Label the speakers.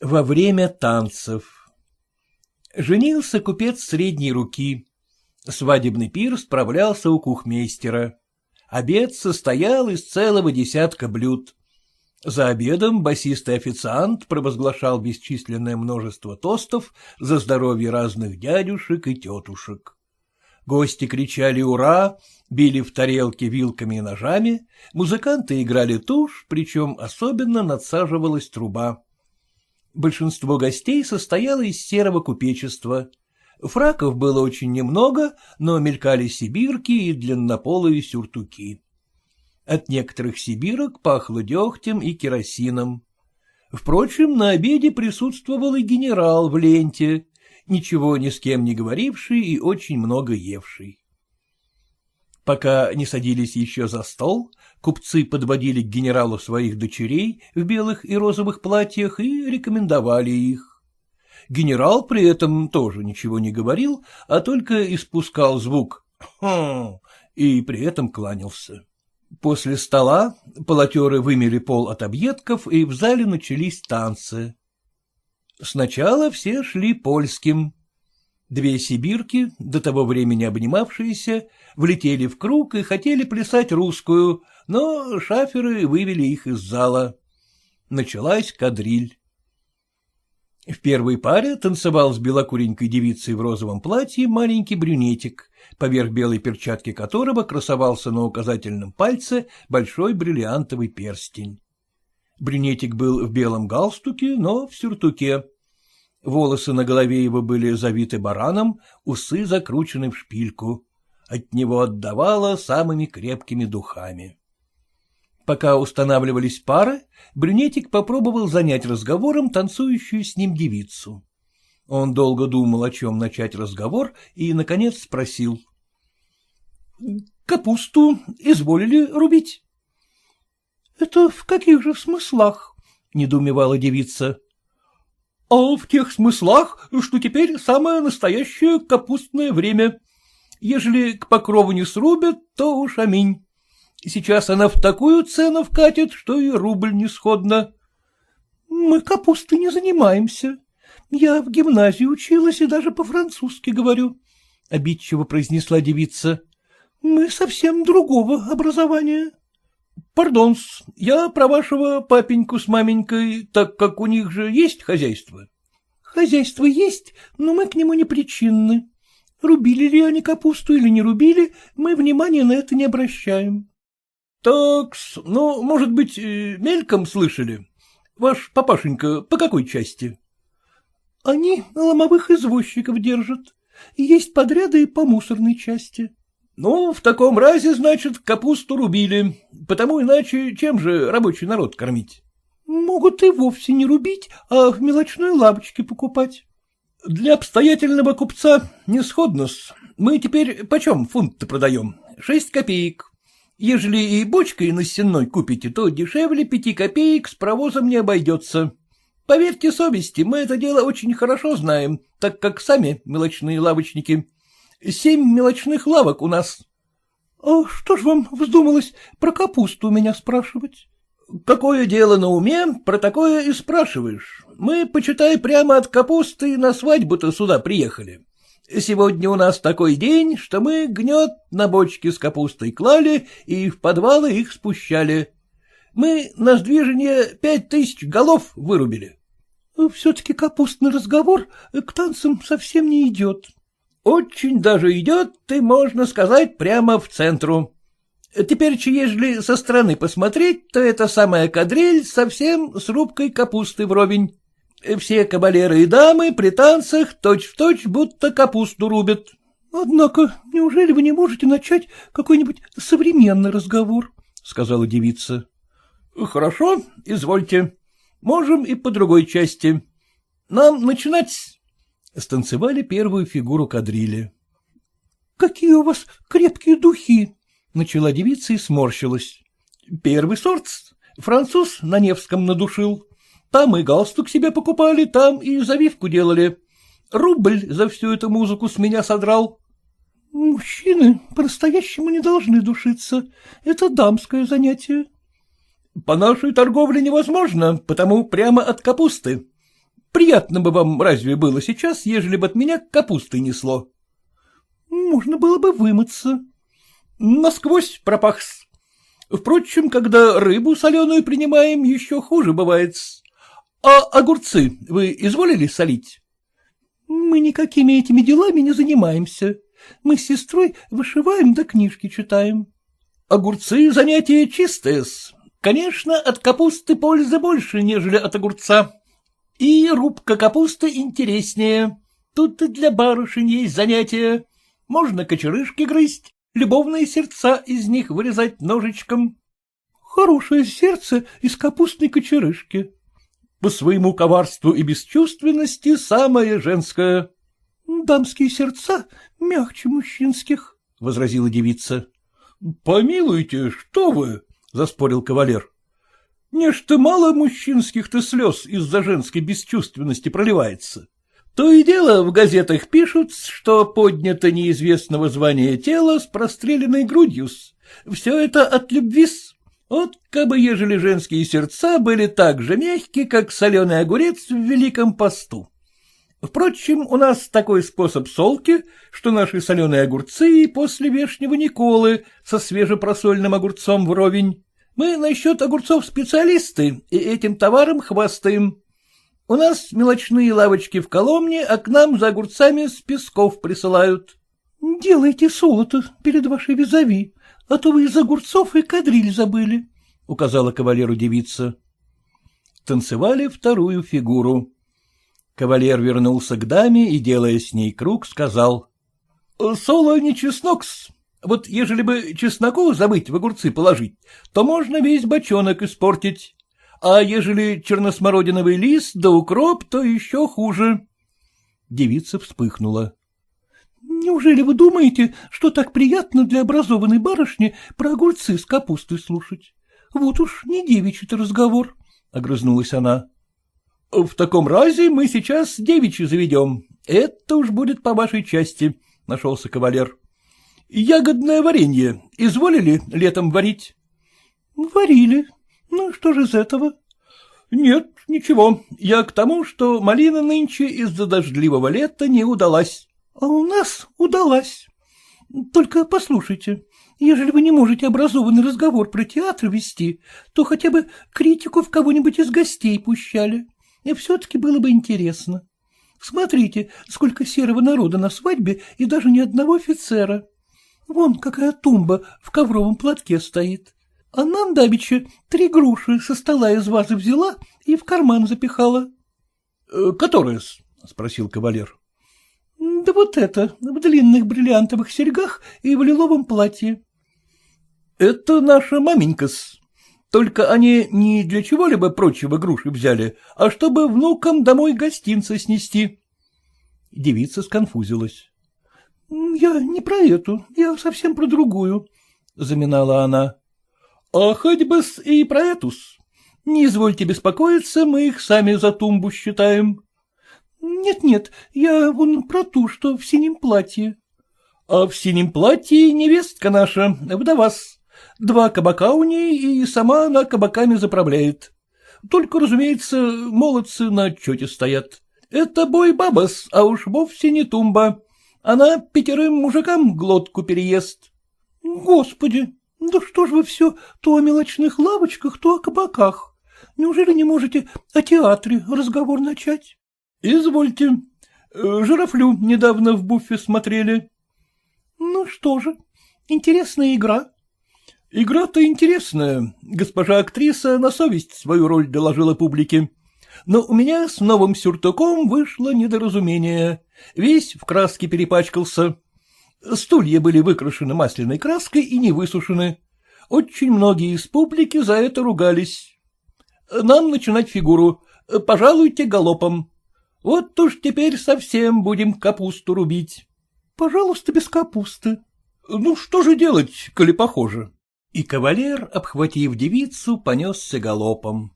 Speaker 1: Во время танцев Женился купец средней руки. Свадебный пир справлялся у кухмейстера. Обед состоял из целого десятка блюд. За обедом басистый официант провозглашал бесчисленное множество тостов за здоровье разных дядюшек и тетушек. Гости кричали «Ура!», били в тарелки вилками и ножами, музыканты играли тушь, причем особенно надсаживалась труба. Большинство гостей состояло из серого купечества. Фраков было очень немного, но мелькали сибирки и длиннополые сюртуки. От некоторых сибирок пахло дегтем и керосином. Впрочем, на обеде присутствовал и генерал в ленте, ничего ни с кем не говоривший и очень много евший. Пока не садились еще за стол, купцы подводили к генералу своих дочерей в белых и розовых платьях и рекомендовали их. Генерал при этом тоже ничего не говорил, а только испускал звук «хм» и при этом кланялся. После стола полотеры вымели пол от объедков, и в зале начались танцы. Сначала все шли польским. Две сибирки, до того времени обнимавшиеся, влетели в круг и хотели плясать русскую, но шаферы вывели их из зала. Началась кадриль. В первой паре танцевал с белокуренькой девицей в розовом платье маленький брюнетик, поверх белой перчатки которого красовался на указательном пальце большой бриллиантовый перстень. Брюнетик был в белом галстуке, но в сюртуке. Волосы на голове его были завиты бараном, усы закручены в шпильку. От него отдавало самыми крепкими духами. Пока устанавливались пары, брюнетик попробовал занять разговором танцующую с ним девицу. Он долго думал, о чем начать разговор, и, наконец, спросил. — Капусту изволили рубить? — Это в каких же смыслах? — недоумевала девица. — А в тех смыслах, что теперь самое настоящее капустное время. Ежели к покрову не срубят, то уж аминь. Сейчас она в такую цену вкатит, что и рубль не сходно. — Мы капустой не занимаемся. Я в гимназии училась и даже по-французски говорю, — обидчиво произнесла девица. — Мы совсем другого образования. — Пардон, я про вашего папеньку с маменькой, так как у них же есть хозяйство. — Хозяйство есть, но мы к нему не причинны. Рубили ли они капусту или не рубили, мы внимания на это не обращаем. — Так, ну, может быть, э, мельком слышали? Ваш папашенька по какой части? — Они ломовых извозчиков держат. Есть подряды по мусорной части. — Ну, в таком разе, значит, капусту рубили, потому иначе чем же рабочий народ кормить? — Могут и вовсе не рубить, а в мелочной лавочке покупать. — Для обстоятельного купца не сходно-с. Мы теперь почем фунт-то продаем? Шесть копеек. Ежели и бочкой на сенной купите, то дешевле пяти копеек с провозом не обойдется. Поверьте совести, мы это дело очень хорошо знаем, так как сами мелочные лавочники. Семь мелочных лавок у нас. — А что ж вам вздумалось про капусту у меня спрашивать? — Какое дело на уме, про такое и спрашиваешь. Мы, почитай, прямо от капусты на свадьбу-то сюда приехали. Сегодня у нас такой день, что мы гнет на бочке с капустой клали и в подвалы их спущали. Мы на сдвижение пять тысяч голов вырубили. — Все-таки капустный разговор к танцам совсем не идет. — Очень даже идет, ты, можно сказать, прямо в центру. Теперь, ежели со стороны посмотреть, то эта самая кадриль совсем с рубкой капусты вровень. Все кабалеры и дамы при танцах точь-в-точь точь будто капусту рубят. — Однако, неужели вы не можете начать какой-нибудь современный разговор? — сказала девица. — Хорошо, извольте. Можем и по другой части. Нам начинать. Станцевали первую фигуру кадрили. — Какие у вас крепкие духи! — начала девица и сморщилась. — Первый сорт. Француз на Невском надушил. Там и галстук себе покупали, там и завивку делали. Рубль за всю эту музыку с меня содрал. — Мужчины по-настоящему не должны душиться. Это дамское занятие. — По нашей торговле невозможно, потому прямо от капусты. Приятно бы вам разве было сейчас, ежели бы от меня капустой несло?
Speaker 2: — Можно было бы вымыться.
Speaker 1: — Насквозь пропахс. Впрочем, когда рыбу соленую принимаем, еще хуже бывает. А огурцы вы изволили солить?
Speaker 2: — Мы никакими этими делами не занимаемся. Мы с сестрой вышиваем да книжки читаем.
Speaker 1: — Огурцы — занятие чистое -с. Конечно, от капусты пользы больше, нежели от огурца. И рубка капусты интереснее. Тут и для барышень есть занятие. Можно кочерышки грызть, любовные сердца из них вырезать ножичком.
Speaker 2: Хорошее сердце из капустной кочерышки.
Speaker 1: По своему коварству и бесчувственности самое женское.
Speaker 2: Дамские сердца мягче мужчинских, — возразила девица.
Speaker 1: — Помилуйте, что вы, — заспорил кавалер. — Нечто мало мужчинских-то слез из-за женской бесчувственности проливается. То и дело в газетах пишут, что поднято неизвестного звания тело с простреленной грудью. Все это от любви -с. Вот кабы ежели женские сердца были так же мягкие, как соленый огурец в Великом посту. Впрочем, у нас такой способ солки, что наши соленые огурцы после вешнего Николы со свежепросольным огурцом вровень. Мы насчет огурцов специалисты и этим товаром хвастаем. У нас мелочные лавочки в Коломне, а к нам за огурцами с песков присылают.
Speaker 2: — Делайте солото перед вашей визави, а то вы из огурцов и кадриль забыли, — указала кавалеру девица.
Speaker 1: Танцевали вторую фигуру. Кавалер вернулся к даме и, делая с ней круг, сказал. — Соло не чеснок-с. Вот ежели бы чесноку забыть в огурцы положить, то можно весь бочонок испортить. А ежели черносмородиновый лист да укроп, то еще хуже. Девица вспыхнула.
Speaker 2: — Неужели вы думаете, что так приятно для образованной барышни про огурцы с капустой слушать? Вот уж не девичий-то разговор, — огрызнулась она.
Speaker 1: — В таком разе мы сейчас девичью заведем. Это уж будет по вашей части, — нашелся кавалер. — Ягодное варенье изволили летом варить?
Speaker 2: — Варили. Ну, что же из этого?
Speaker 1: — Нет, ничего. Я к тому, что малина нынче из-за дождливого лета не удалась.
Speaker 2: — А у нас удалась. Только послушайте, ежели вы не можете образованный разговор про театр вести, то хотя бы критику в кого-нибудь из гостей пущали и все-таки было бы интересно. Смотрите, сколько серого народа на свадьбе и даже ни одного офицера. Вон какая тумба в ковровом платке стоит. А нам давеча три груши со стола из вазы взяла и в карман запихала.
Speaker 1: «Э, — Которая-с? — спросил кавалер.
Speaker 2: — Да вот это, в длинных бриллиантовых серьгах и в лиловом платье.
Speaker 1: — Это наша маменька-с. Только они не для чего-либо прочего груши взяли, а чтобы внукам домой гостинцы снести. Девица сконфузилась.
Speaker 2: — Я не про эту, я совсем про другую, — заминала она.
Speaker 1: — А хоть бы с и про эту-с. Не извольте беспокоиться, мы их сами за тумбу считаем.
Speaker 2: Нет, — Нет-нет, я вон про ту, что в синем платье.
Speaker 1: — А в синем платье невестка наша, вдова-с. Два кабака у ней, и сама она кабаками заправляет. Только, разумеется, молодцы на отчете стоят. Это бой бабас, а уж вовсе не тумба. Она пятерым мужикам глотку переест.
Speaker 2: — Господи, да что ж вы все то о мелочных лавочках, то о кабаках. Неужели не можете о театре разговор начать?
Speaker 1: — Извольте. Жирафлю недавно в буфе смотрели.
Speaker 2: — Ну что же, интересная игра.
Speaker 1: Игра-то интересная. Госпожа актриса на совесть свою роль доложила публике. Но у меня с новым сюртуком вышло недоразумение. Весь в краске перепачкался. Стулья были выкрашены масляной краской и не высушены. Очень многие из публики за это ругались. Нам начинать фигуру. Пожалуйте галопом. Вот уж теперь совсем будем капусту рубить.
Speaker 2: — Пожалуйста, без капусты.
Speaker 1: — Ну, что же делать, коли похоже? И кавалер, обхватив девицу, понесся галопом.